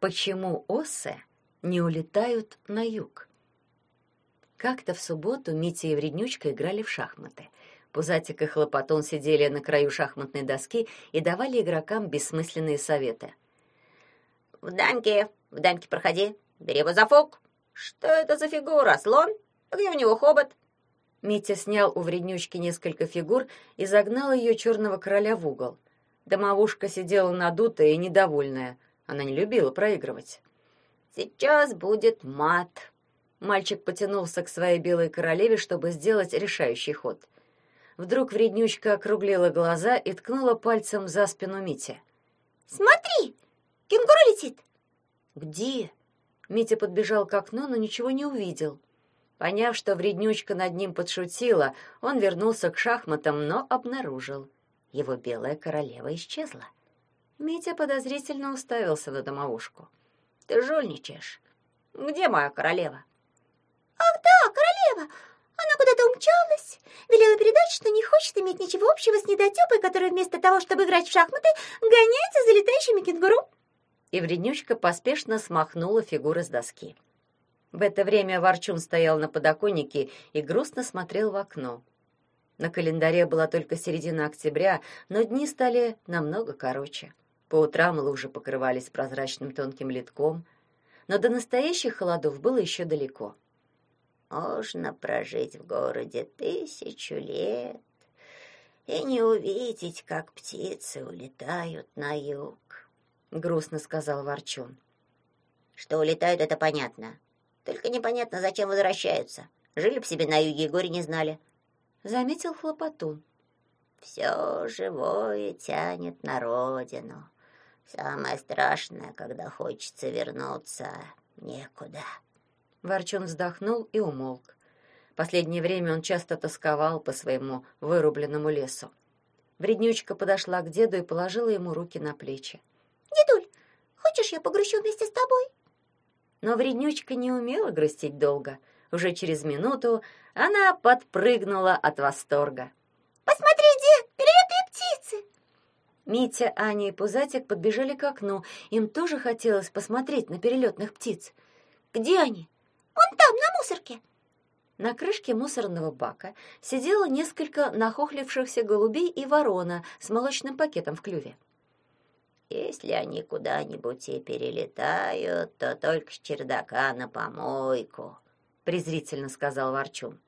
Почему осы не улетают на юг? Как-то в субботу Митя и Вреднючка играли в шахматы. Пузатик и Хлопотун сидели на краю шахматной доски и давали игрокам бессмысленные советы. «В дамке, в дамке проходи, бери его за фок. Что это за фигура, слон? Где у него хобот?» Митя снял у Вреднючки несколько фигур и загнал ее черного короля в угол. Домовушка сидела надутая и недовольная. Она не любила проигрывать. «Сейчас будет мат». Мальчик потянулся к своей белой королеве, чтобы сделать решающий ход. Вдруг вреднючка округлила глаза и ткнула пальцем за спину Мити. «Смотри! Кенгуру летит!» «Где?» Митя подбежал к окну, но ничего не увидел. Поняв, что вреднючка над ним подшутила, он вернулся к шахматам, но обнаружил. Его белая королева исчезла. Митя подозрительно уставился на домовушку. «Ты жульничаешь. Где моя королева?» «Ах да, королева! Она куда-то умчалась. Велела передать, что не хочет иметь ничего общего с недотёпой, которая вместо того, чтобы играть в шахматы, гоняется за летающими кенгуру». И вреднючка поспешно смахнула фигуры с доски. В это время Ворчун стоял на подоконнике и грустно смотрел в окно. На календаре была только середина октября, но дни стали намного короче. По утрам лужи покрывались прозрачным тонким литком, но до настоящих холодов было еще далеко. Можно прожить в городе тысячу лет и не увидеть, как птицы улетают на юг, — грустно сказал Ворчун. Что улетают, это понятно. Только непонятно, зачем возвращаются. Жили б себе на юге горе не знали. Заметил хлопотун. Все живое тянет на родину. Самое страшное, когда хочется вернуться некуда. Ворчун вздохнул и умолк. Последнее время он часто тосковал по своему вырубленному лесу. Вреднючка подошла к деду и положила ему руки на плечи. «Дедуль, хочешь, я погрущу вместе с тобой?» Но вреднючка не умела грустить долго. Уже через минуту она подпрыгнула от восторга. Митя, Аня и Пузатик подбежали к окну. Им тоже хотелось посмотреть на перелетных птиц. «Где они?» Вон там, на мусорке. На крышке мусорного бака сидело несколько нахохлившихся голубей и ворона с молочным пакетом в клюве. Если они куда-нибудь и перелетают, то только с чердака на помойку, презрительно сказал Ворчун.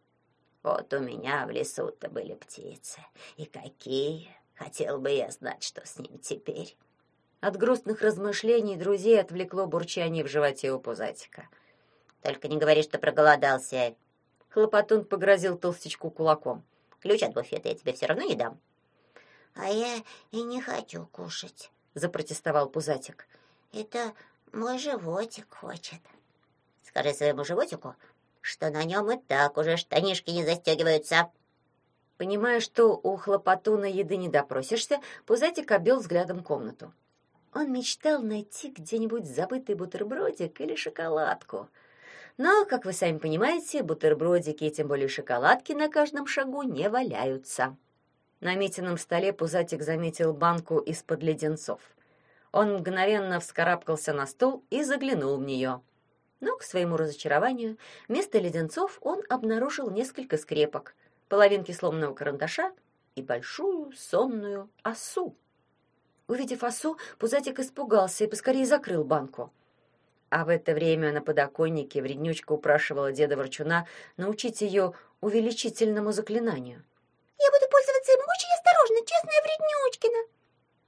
Вот у меня в лесу-то были птицы. И какие! Хотел бы я знать, что с ним теперь. От грустных размышлений друзей отвлекло бурчание в животе у пузатика. Только не говори, что проголодался. Хлопотун погрозил толстячку кулаком. Ключ от буфета я тебе все равно не дам. А я и не хочу кушать, запротестовал Пузатик. Это мой животик хочет. Скажи своему животику, что на нем и так уже штанишки не застегиваются. Понимая, что у хлопотуна еды не допросишься, Пузатик обвел взглядом комнату. Он мечтал найти где-нибудь забытый бутербродик или шоколадку — но, как вы сами понимаете, бутербродики и тем более шоколадки на каждом шагу не валяются. На Митином столе Пузатик заметил банку из-под леденцов. Он мгновенно вскарабкался на стол и заглянул в нее. Но, к своему разочарованию, вместо леденцов он обнаружил несколько скрепок, половинки сломанного карандаша и большую сонную осу. Увидев осу, Пузатик испугался и поскорее закрыл банку. А в это время на подоконнике вреднючка упрашивала деда Ворчуна научить ее увеличительному заклинанию. «Я буду пользоваться им очень осторожно, честная вреднючкина!»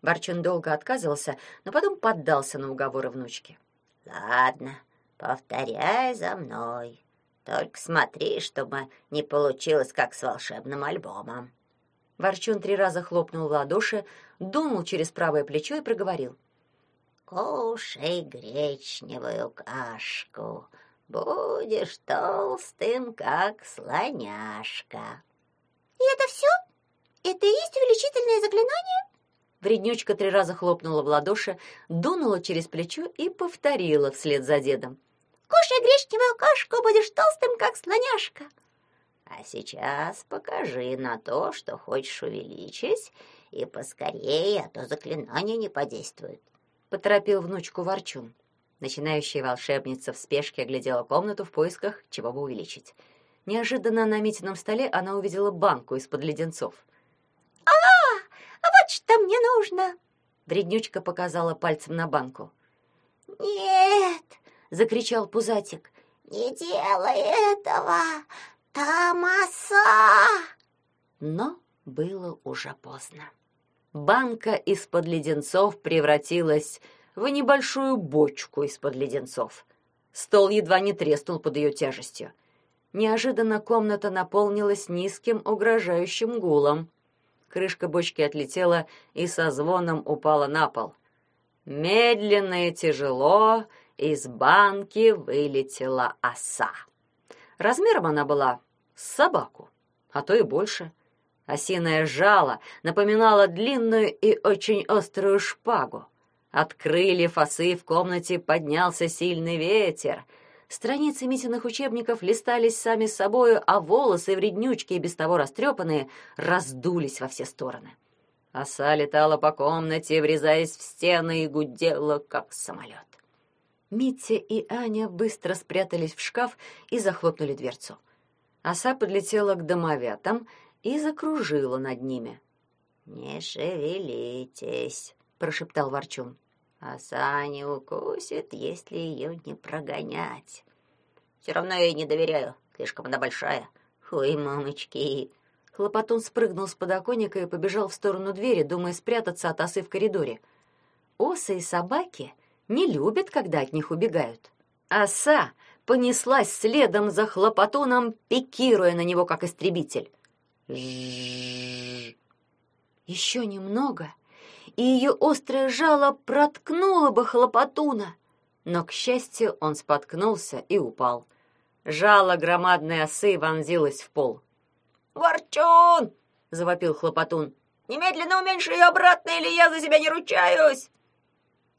Ворчун долго отказывался, но потом поддался на уговоры внучки. «Ладно, повторяй за мной. Только смотри, чтобы не получилось, как с волшебным альбомом». Ворчун три раза хлопнул в ладоши, дунул через правое плечо и проговорил. Кушай гречневую кашку, будешь толстым, как слоняшка. И это все? Это и есть увеличительное заклинание? Вреднючка три раза хлопнула в ладоши, дунула через плечо и повторила вслед за дедом. Кушай гречневую кашку, будешь толстым, как слоняшка. А сейчас покажи на то, что хочешь увеличить, и поскорее, а то заклинание не подействует поторопил внучку Ворчун. Начинающая волшебница в спешке оглядела комнату в поисках, чего бы увеличить. Неожиданно на Митином столе она увидела банку из-под леденцов. «А, а вот что мне нужно!» Вреднючка показала пальцем на банку. «Нет!» — закричал Пузатик. «Не делай этого! Там оса!» Но было уже поздно. Банка из-под леденцов превратилась в небольшую бочку из-под леденцов. Стол едва не треснул под ее тяжестью. Неожиданно комната наполнилась низким угрожающим гулом. Крышка бочки отлетела и со звоном упала на пол. Медленно и тяжело из банки вылетела оса. Размером она была с собаку, а то и больше. Осиное жало напоминало длинную и очень острую шпагу. От крыльев осы в комнате поднялся сильный ветер. Страницы Митиных учебников листались сами собою, а волосы, вреднючки и без того растрепанные, раздулись во все стороны. Оса летала по комнате, врезаясь в стены и гудела, как самолет. Митя и Аня быстро спрятались в шкаф и захлопнули дверцу. Оса подлетела к домовятам и закружила над ними. «Не шевелитесь», — прошептал Ворчун. «Оса не укусит, если ее не прогонять. Все равно я ей не доверяю, слишком она большая. Ой, мамочки!» Хлопотун спрыгнул с подоконника и побежал в сторону двери, думая спрятаться от осы в коридоре. Осы и собаки не любят, когда от них убегают. Оса понеслась следом за хлопотуном, пикируя на него, как истребитель. Еще немного, и ее острое жало проткнуло бы хлопотуна. Но, к счастью, он споткнулся и упал. Жало громадной осы вонзилось в пол. «Ворчун!» — завопил хлопотун. «Немедленно уменьши ее обратно, или я за себя не ручаюсь!»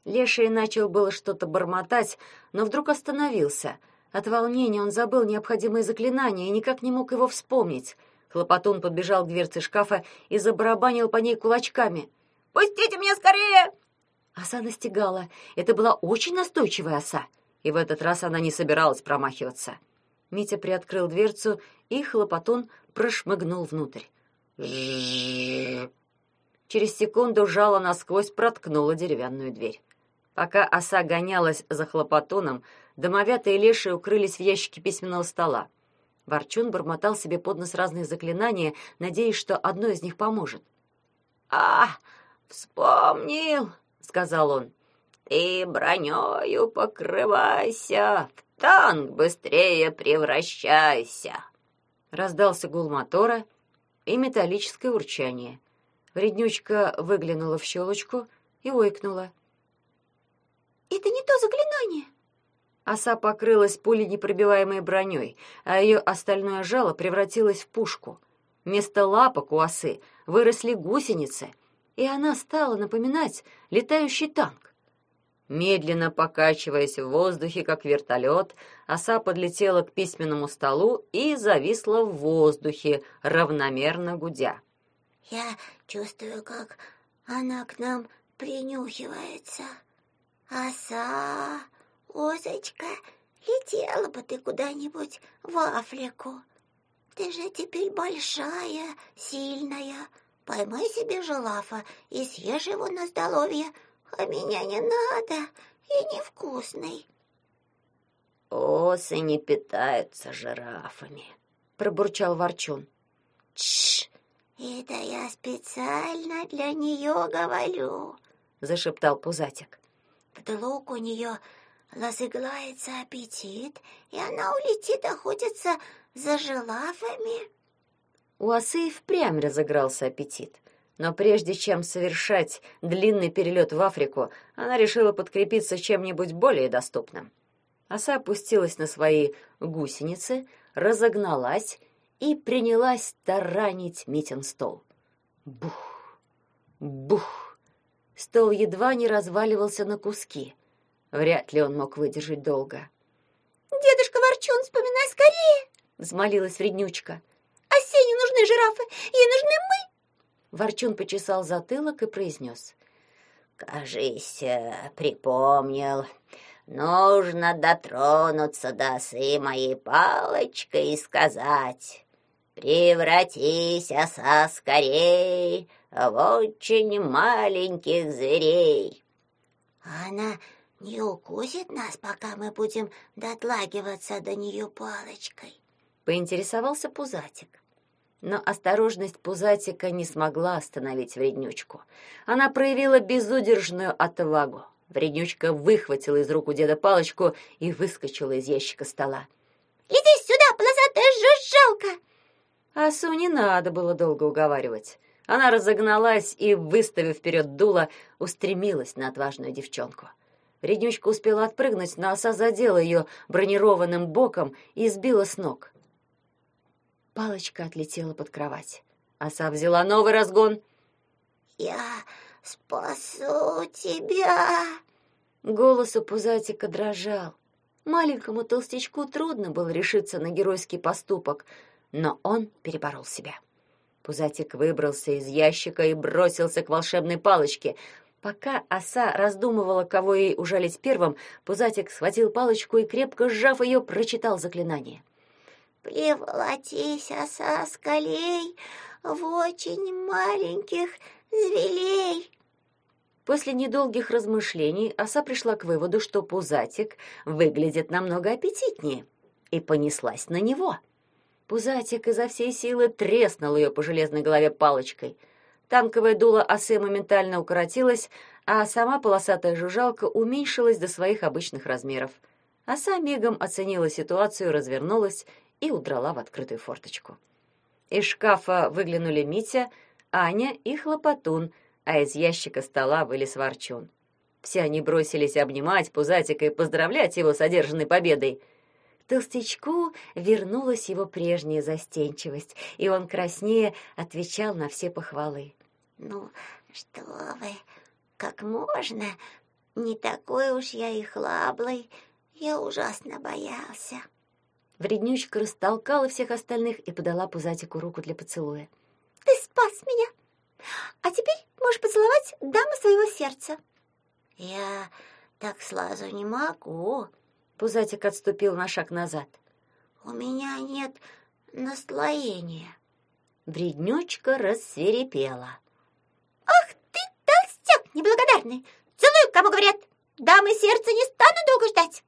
Леший начал было что-то бормотать, но вдруг остановился. От волнения он забыл необходимое заклинание и никак не мог его вспомнить. Хлопотун подбежал к дверце шкафа и забарабанил по ней кулачками. «Пустите меня скорее!» Оса настигала. Это была очень настойчивая оса, и в этот раз она не собиралась промахиваться. Митя приоткрыл дверцу, и хлопотун прошмыгнул внутрь. Через секунду жало насквозь проткнуло деревянную дверь. Пока оса гонялась за хлопотуном, домовята и леши укрылись в ящике письменного стола. Ворчун бормотал себе под нос разные заклинания, надеясь, что одно из них поможет. «А, вспомнил!» — сказал он. «Ты бронёю покрывайся, в танк быстрее превращайся!» Раздался гул мотора и металлическое урчание. Вреднючка выглянула в щелочку и ойкнула. «Это не то заклинание!» Оса покрылась пуленепробиваемой броней, а ее остальное жало превратилось в пушку. Вместо лапок у осы выросли гусеницы, и она стала напоминать летающий танк. Медленно покачиваясь в воздухе, как вертолет, оса подлетела к письменному столу и зависла в воздухе, равномерно гудя. «Я чувствую, как она к нам принюхивается. Оса, Озочка, летела бы ты куда-нибудь в Африку. Ты же теперь большая, сильная. Поймай себе желафа и съешь его на здоровье, а меня не надо и невкусный. Осы не питаются жирафами, пробурчал Ворчун. Тш, это я специально для нее говорю, зашептал Пузатик. Вдруг у нее разыграется аппетит, и она улетит охотиться за жирафами. У осы и впрямь разыгрался аппетит. Но прежде чем совершать длинный перелет в Африку, она решила подкрепиться чем-нибудь более доступным. Оса опустилась на свои гусеницы, разогналась и принялась таранить Митин стол. Бух! Бух! Стол едва не разваливался на куски. Вряд ли он мог выдержать долго. «Дедушка Ворчун, вспоминай скорее!» — взмолилась вреднючка. «Осе не нужны жирафы, ей нужны мы!» Ворчун почесал затылок и произнес. «Кажись, припомнил. нужно дотронуться до осы моей палочкой и сказать «Превратись, оса, скорей в очень маленьких зверей». Она не укусит нас, пока мы будем дотлагиваться до нее палочкой? Поинтересовался Пузатик. Но осторожность Пузатика не смогла остановить вреднючку. Она проявила безудержную отвагу. Вреднючка выхватила из рук у деда палочку и выскочила из ящика стола. «Иди сюда, полосатая жужжалка!» Асу не надо было долго уговаривать. Она разогналась и, выставив вперед дуло, устремилась на отважную девчонку. Вреднючка успела отпрыгнуть, но оса задела ее бронированным боком и сбила с ног. Палочка отлетела под кровать. Оса взяла новый разгон. «Я спасу тебя!» Голос у Пузатика дрожал. Маленькому толстячку трудно было решиться на геройский поступок, но он переборол себя. Пузатик выбрался из ящика и бросился к волшебной палочке. Пока оса раздумывала, кого ей ужалить первым, Пузатик схватил палочку и, крепко сжав ее, прочитал заклинание — Превратись, оса скалей, в очень маленьких зверей. После недолгих размышлений оса пришла к выводу, что пузатик выглядит намного аппетитнее, и понеслась на него. Пузатик изо всей силы треснул ее по железной голове палочкой. Танковое дуло осы моментально укоротилось, а сама полосатая жужжалка уменьшилась до своих обычных размеров. Оса мигом оценила ситуацию, развернулась и удрала в открытую форточку. Из шкафа выглянули Митя, Аня и Хлопотун, а из ящика стола вылез Ворчун. Все они бросились обнимать Пузатика и поздравлять его с одержанной победой. Толстячку вернулась его прежняя застенчивость, и он краснее отвечал на все похвалы. «Ну, что вы, как можно? Не такой уж я и хлаблый. Я ужасно боялся». Вреднючка растолкала всех остальных и подала Пузатику руку для поцелуя. «Ты спас меня! А теперь можешь поцеловать даму своего сердца!» «Я так сразу не могу!» Пузатик отступил на шаг назад. «У меня нет настроения!» Вреднючка рассверепела. «Ах ты, толстяк неблагодарный! Целуй, кому говорят! Дамы сердца не станут долго ждать!»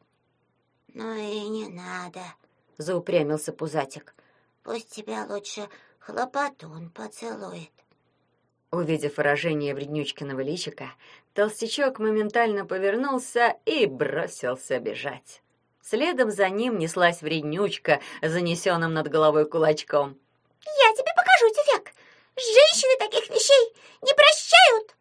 «Ну и не надо!» — заупрямился Пузатик. «Пусть тебя лучше хлопотун поцелует». Увидев выражение вреднючкиного личика, толстячок моментально повернулся и бросился бежать. Следом за ним неслась вреднючка, занесенным над головой кулачком. «Я тебе покажу, тюфяк! Женщины таких вещей не прощают!»